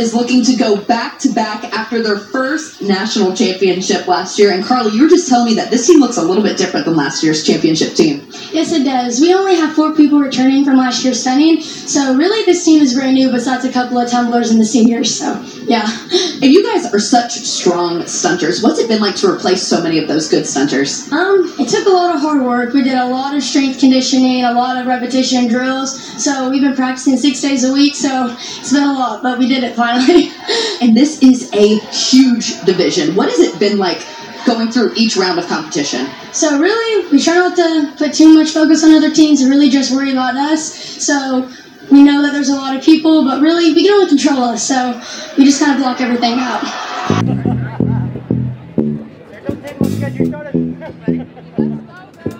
is looking to go back to back after their first national championship last year. And Carly, you were just telling me that this team looks a little bit different than last year's championship team. Yes, it does. We only have four people returning from last year's stunning, so really this team is brand new besides a couple of tumblers and the seniors. So, yeah. And you guys are such strong stunters. What's it been like to replace so many of those good stunters? Um, it took a lot of hard work. We did a lot of strength conditioning, a lot of repetition drills. So we've been practicing six days a week. So it's been a lot, but we did it finally. And this is a huge division. What has it been like going through each round of competition? so really, we try not to put too much focus on other teams and really just worry about us. So we know that there's a lot of people, but really we can only control us. So we just kind of block everything out.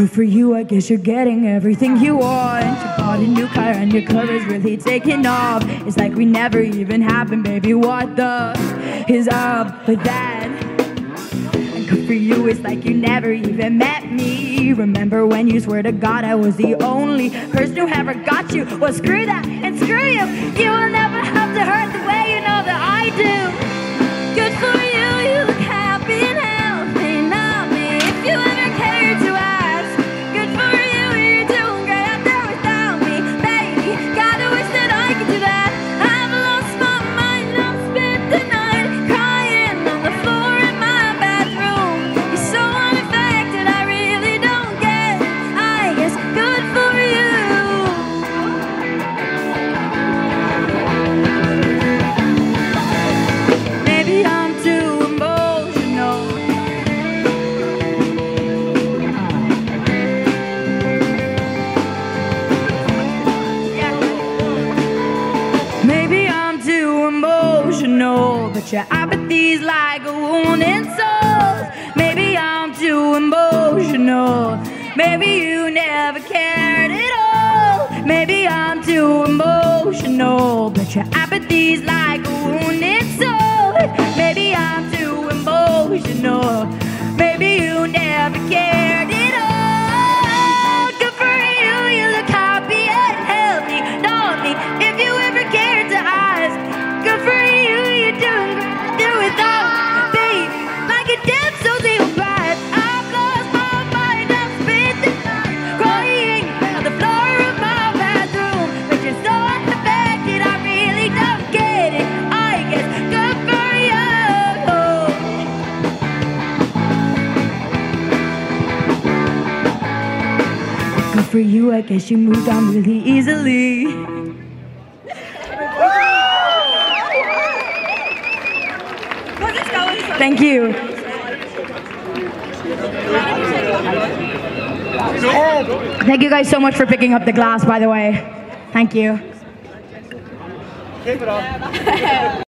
good for you, I guess you're getting everything you want. You bought a new car and your car is really taking off. It's like we never even happened, baby. What the is up with that? And good for you, it's like you never even met me. Remember when you swear to God I was the only person who ever got you? Well, screw that and screw you. You will never have to hurt but your apathy's like a wounded soul. Maybe I'm too emotional. Maybe you never cared at all. Maybe I'm too emotional, but your apathy's like a wounded soul. Maybe I'm too emotional. Good for you, I guess you moved on really easily. Thank you. Thank you guys so much for picking up the glass, by the way. Thank you.